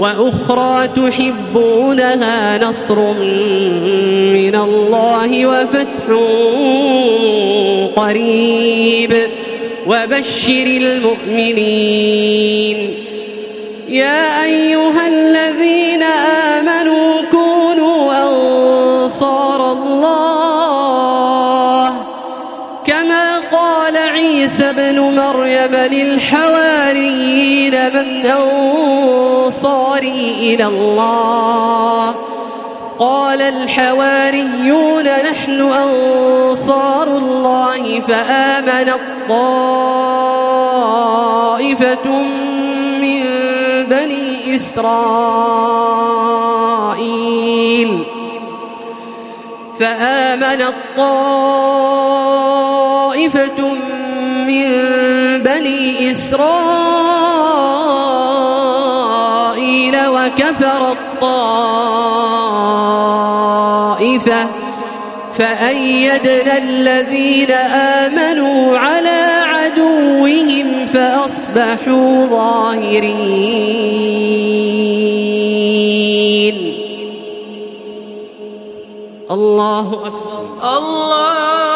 وأخرى تحبونها نصر من الله وفتح قريب. وبشر المؤمنين. يا أيها الذين آمنوا كونوا أنصار الله عيسى ابن مريم للحواريين من أنصاري إلى الله. قال الحواريون نحن أنصار الله فآمن الطائفة من بني إسرائيل. فآمن الطائفة من بني إسرائيل وكفر الطائفة فأيدنا الذين آمنوا على عدوهم فأصبحوا ظاهرين. الله أكبر. الله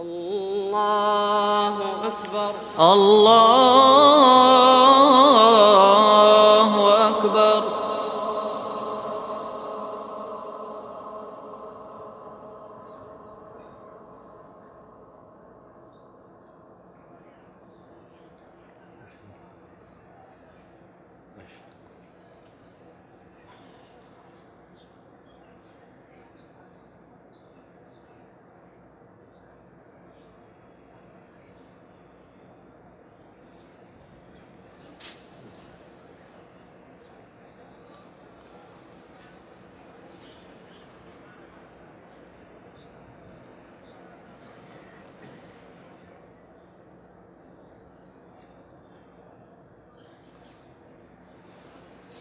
الله أكبر. الله